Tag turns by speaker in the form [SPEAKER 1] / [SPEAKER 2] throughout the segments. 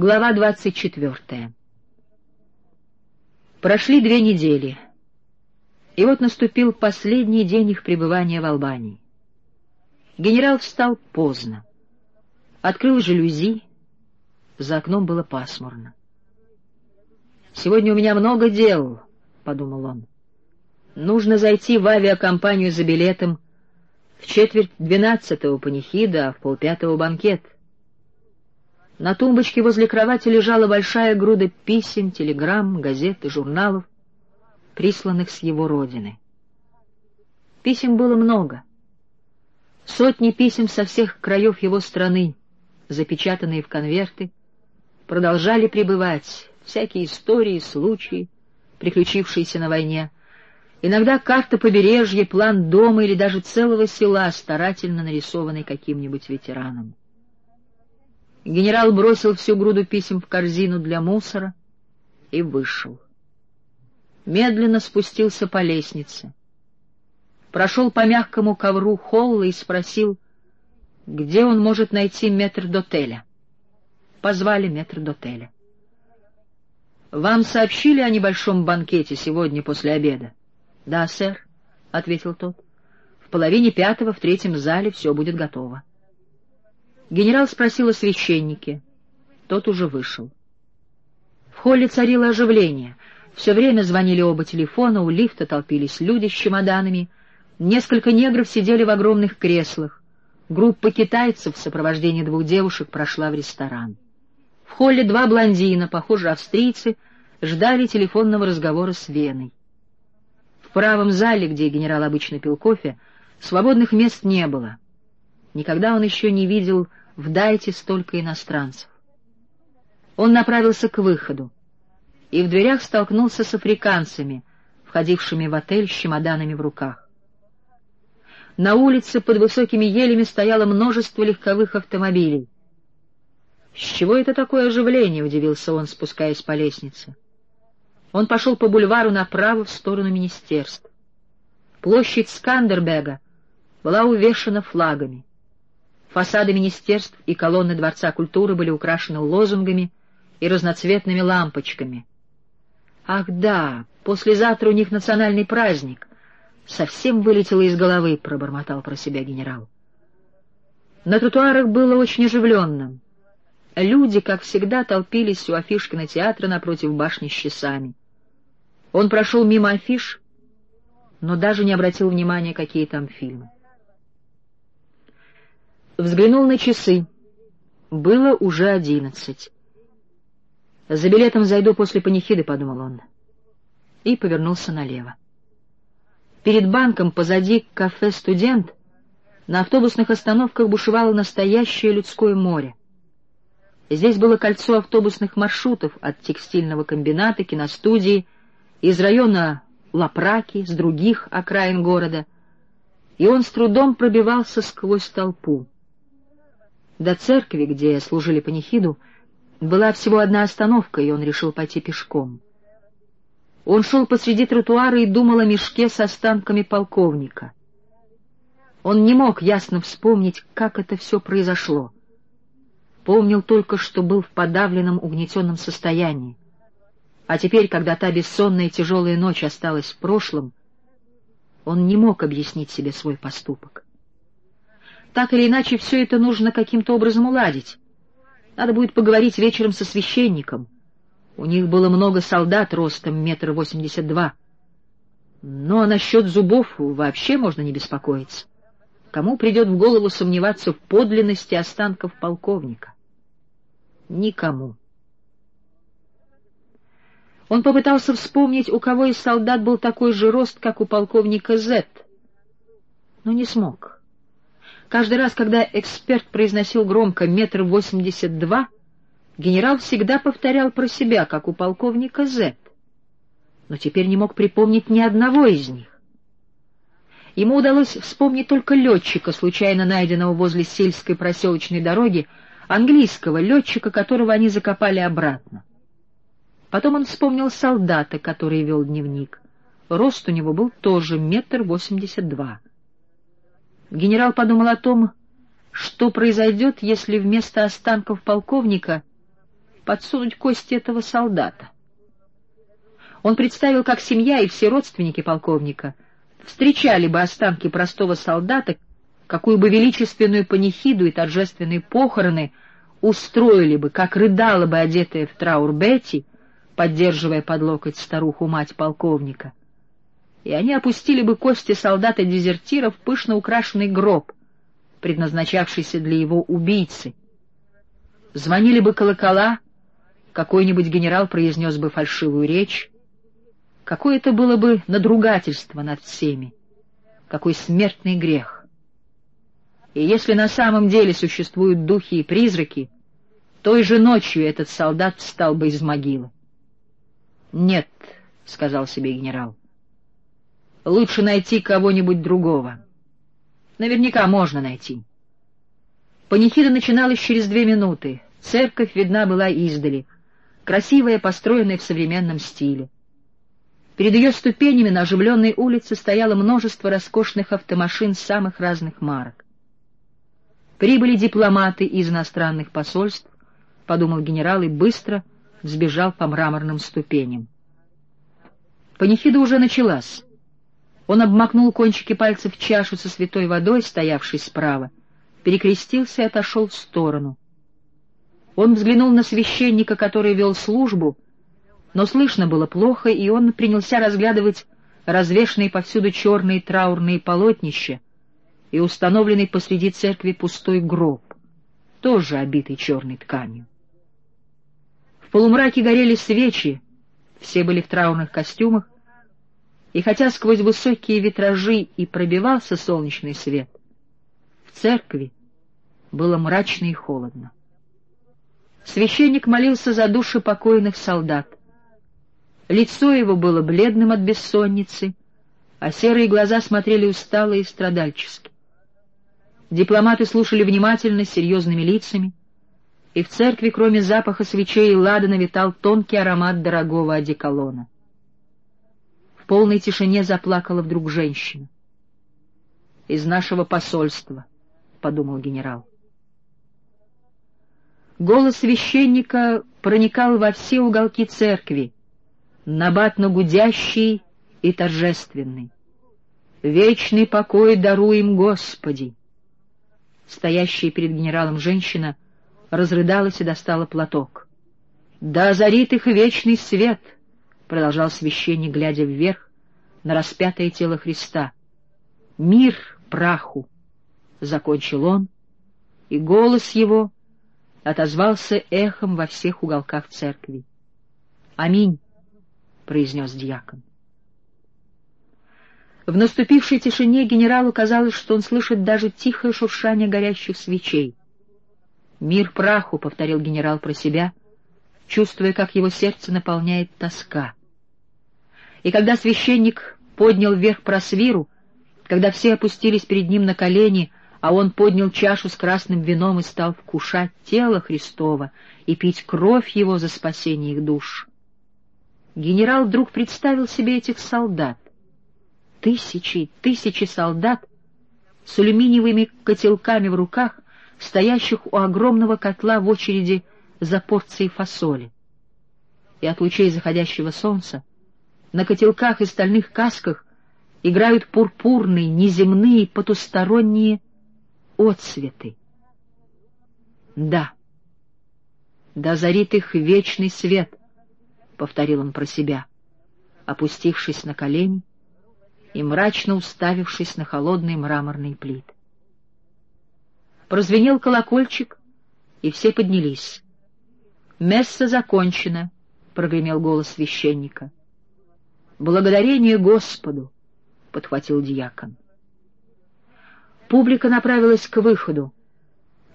[SPEAKER 1] Глава двадцать четвертая. Прошли две недели, и вот наступил последний день их пребывания в Албании. Генерал встал поздно, открыл жалюзи, за окном было пасмурно. «Сегодня у меня много дел», — подумал он. «Нужно зайти в авиакомпанию за билетом в четверть двенадцатого панихида, а в полпятого банкет». На тумбочке возле кровати лежала большая груда писем, телеграмм, газет и журналов, присланных с его родины. Писем было много. Сотни писем со всех краев его страны, запечатанные в конверты, продолжали пребывать, всякие истории, случаи, приключившиеся на войне. Иногда карта побережья, план дома или даже целого села, старательно нарисованный каким-нибудь ветераном. Генерал бросил всю груду писем в корзину для мусора и вышел. Медленно спустился по лестнице. Прошел по мягкому ковру холла и спросил, где он может найти метр дотеля. Позвали метр дотеля. «Вам сообщили о небольшом банкете сегодня после обеда?» «Да, сэр», — ответил тот. «В половине пятого в третьем зале все будет готово». Генерал спросил о священнике. Тот уже вышел. В холле царило оживление. Все время звонили оба телефона, у лифта толпились люди с чемоданами. Несколько негров сидели в огромных креслах. Группа китайцев в сопровождении двух девушек прошла в ресторан. В холле два блондина, похоже, австрийцы, ждали телефонного разговора с Веной. В правом зале, где генерал обычно пил кофе, свободных мест не было. Никогда он еще не видел в Дайте столько иностранцев. Он направился к выходу и в дверях столкнулся с африканцами, входившими в отель с чемоданами в руках. На улице под высокими елями стояло множество легковых автомобилей. «С чего это такое оживление?» — удивился он, спускаясь по лестнице. Он пошел по бульвару направо в сторону министерств. Площадь Скандербега была увешана флагами. Фасады министерств и колонны Дворца культуры были украшены лозунгами и разноцветными лампочками. «Ах да, послезавтра у них национальный праздник!» Совсем вылетело из головы, — пробормотал про себя генерал. На тротуарах было очень оживленно. Люди, как всегда, толпились у афиш кинотеатра напротив башни с часами. Он прошел мимо афиш, но даже не обратил внимания, какие там фильмы. Взглянул на часы. Было уже одиннадцать. «За билетом зайду после панихиды», — подумал он. И повернулся налево. Перед банком, позади кафе «Студент», на автобусных остановках бушевало настоящее людское море. Здесь было кольцо автобусных маршрутов от текстильного комбината, киностудии, из района Лапраки, с других окраин города, и он с трудом пробивался сквозь толпу. До церкви, где служили панихиду, была всего одна остановка, и он решил пойти пешком. Он шел посреди тротуара и думал о мешке с останками полковника. Он не мог ясно вспомнить, как это все произошло. Помнил только, что был в подавленном, угнетенном состоянии. А теперь, когда та бессонная тяжелая ночь осталась в прошлом, он не мог объяснить себе свой поступок. Так или иначе, все это нужно каким-то образом уладить. Надо будет поговорить вечером со священником. У них было много солдат ростом метр восемьдесят два. А насчет зубов вообще можно не беспокоиться. Кому придет в голову сомневаться в подлинности останков полковника? Никому. Он попытался вспомнить, у кого из солдат был такой же рост, как у полковника Зет, но не смог. Каждый раз, когда эксперт произносил громко «метр восемьдесят два», генерал всегда повторял про себя, как у полковника З. Но теперь не мог припомнить ни одного из них. Ему удалось вспомнить только летчика, случайно найденного возле сельской проселочной дороги, английского летчика, которого они закопали обратно. Потом он вспомнил солдата, который вел дневник. Рост у него был тоже метр восемьдесят два. Генерал подумал о том, что произойдет, если вместо останков полковника подсунуть кости этого солдата. Он представил, как семья и все родственники полковника встречали бы останки простого солдата, какую бы величественную панихиду и торжественные похороны устроили бы, как рыдала бы одетая в траур Бетти, поддерживая под локоть старуху-мать полковника. И они опустили бы кости солдата-дезертира в пышно украшенный гроб, предназначавшийся для его убийцы. Звонили бы колокола, какой-нибудь генерал произнес бы фальшивую речь. Какое это было бы надругательство над всеми, какой смертный грех. И если на самом деле существуют духи и призраки, той же ночью этот солдат встал бы из могилы. «Нет», — сказал себе генерал, — «лучше найти кого-нибудь другого. Наверняка можно найти». Панихида начиналась через две минуты. Церковь видна была издали, красивая, построенная в современном стиле. Перед ее ступенями на оживленной улице стояло множество роскошных автомашин самых разных марок. Прибыли дипломаты из иностранных посольств, — подумал генерал и быстро взбежал по мраморным ступеням. Панихида уже началась. Он обмакнул кончики пальцев в чашу со святой водой, стоявшей справа, перекрестился и отошел в сторону. Он взглянул на священника, который вел службу, но слышно было плохо, и он принялся разглядывать развешанные повсюду черные траурные полотнища и установленный посреди церкви пустой гроб, тоже обитый черной тканью. В полумраке горели свечи, все были в траурных костюмах, и хотя сквозь высокие витражи и пробивался солнечный свет, в церкви было мрачно и холодно. Священник молился за души покойных солдат. Лицо его было бледным от бессонницы, а серые глаза смотрели устало и страдальчески. Дипломаты слушали внимательно, серьезными лицами, и в церкви, кроме запаха свечей и ладана, витал тонкий аромат дорогого одеколона. Полной тишине заплакала вдруг женщина. «Из нашего посольства», — подумал генерал. Голос священника проникал во все уголки церкви, набатно гудящий и торжественный. «Вечный покой даруем, Господи!» Стоящая перед генералом женщина разрыдалась и достала платок. «Да озарит их вечный свет!» — продолжал священник, глядя вверх на распятое тело Христа. «Мир праху!» — закончил он, и голос его — отозвался эхом во всех уголках церкви. «Аминь», — произнес дьякон. В наступившей тишине генералу казалось, что он слышит даже тихое шуршание горящих свечей. «Мир праху», — повторил генерал про себя, чувствуя, как его сердце наполняет тоска. И когда священник поднял вверх просвиру, когда все опустились перед ним на колени, а он поднял чашу с красным вином и стал вкушать тело Христова и пить кровь его за спасение их душ. Генерал вдруг представил себе этих солдат. Тысячи, тысячи солдат с алюминиевыми котелками в руках, стоящих у огромного котла в очереди за порцией фасоли. И от лучей заходящего солнца на котелках и стальных касках играют пурпурные, неземные, потусторонние отсветы. Да, да зарит их вечный свет, — повторил он про себя, опустившись на колени и мрачно уставившись на холодные мраморные плиты. Прозвенел колокольчик, и все поднялись. «Месса закончено», — прогремел голос священника. «Благодарение Господу», — подхватил диакон. Публика направилась к выходу.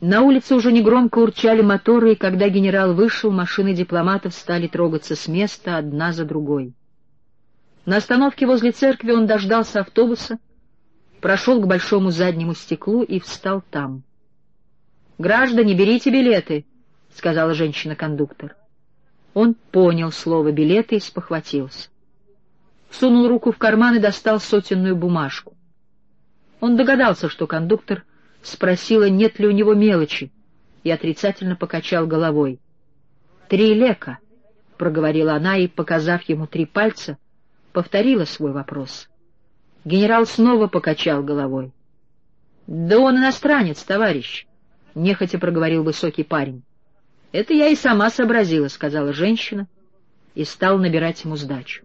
[SPEAKER 1] На улице уже негромко урчали моторы, и когда генерал вышел, машины дипломатов стали трогаться с места одна за другой. На остановке возле церкви он дождался автобуса, прошел к большому заднему стеклу и встал там. «Граждане, берите билеты», — сказала женщина-кондуктор. Он понял слово «билеты» и спохватился. Сунул руку в карман и достал сотенную бумажку. Он догадался, что кондуктор спросила, нет ли у него мелочи, и отрицательно покачал головой. «Три лека», — проговорила она и, показав ему три пальца, повторила свой вопрос. Генерал снова покачал головой. «Да он иностранец, товарищ», — нехотя проговорил высокий парень. «Это я и сама сообразила», — сказала женщина, и стал набирать ему сдачу.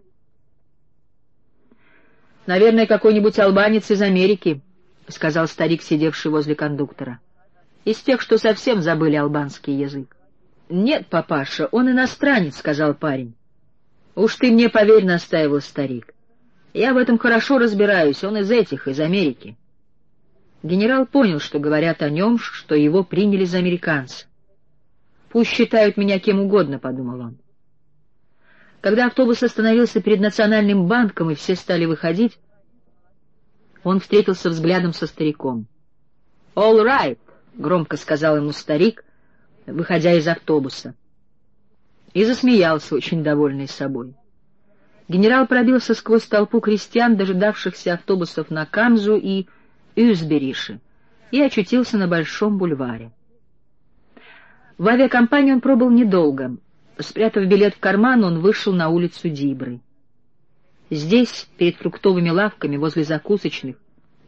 [SPEAKER 1] «Наверное, какой-нибудь албанец из Америки», — сказал старик, сидевший возле кондуктора. «Из тех, что совсем забыли албанский язык». «Нет, папаша, он иностранец», — сказал парень. «Уж ты мне поверь», — настаивал старик. «Я в этом хорошо разбираюсь, он из этих, из Америки». Генерал понял, что говорят о нем, что его приняли за американца. «Пусть считают меня кем угодно», — подумал он. Когда автобус остановился перед Национальным банком, и все стали выходить, он встретился взглядом со стариком. «All right», — громко сказал ему старик, выходя из автобуса. И засмеялся, очень довольный собой. Генерал пробился сквозь толпу крестьян, дожидавшихся автобусов на Камзу и Юзберише, и очутился на Большом бульваре. В авиакомпании он пробыл недолго. Спрятав билет в карман, он вышел на улицу Дибры. Здесь, перед фруктовыми лавками, возле закусочных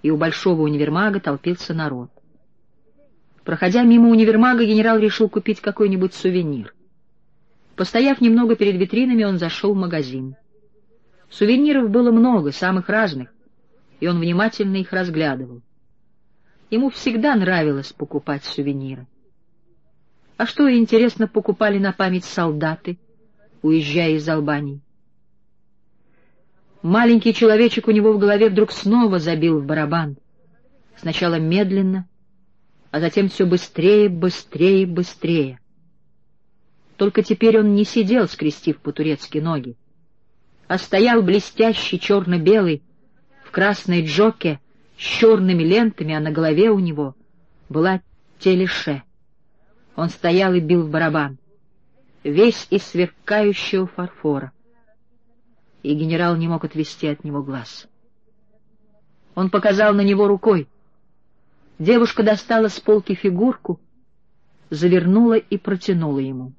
[SPEAKER 1] и у большого универмага толпился народ. Проходя мимо универмага, генерал решил купить какой-нибудь сувенир. Постояв немного перед витринами, он зашел в магазин. Сувениров было много, самых разных, и он внимательно их разглядывал. Ему всегда нравилось покупать сувениры. А что, интересно, покупали на память солдаты, уезжая из Албании? Маленький человечек у него в голове вдруг снова забил в барабан. Сначала медленно, а затем все быстрее, быстрее, быстрее. Только теперь он не сидел, скрестив по-турецки ноги, а стоял блестящий черно-белый в красной джоке с черными лентами, а на голове у него была телеше. Он стоял и бил в барабан, весь из сверкающего фарфора. И генерал не мог отвести от него глаз. Он показал на него рукой. Девушка достала с полки фигурку, завернула и протянула ему.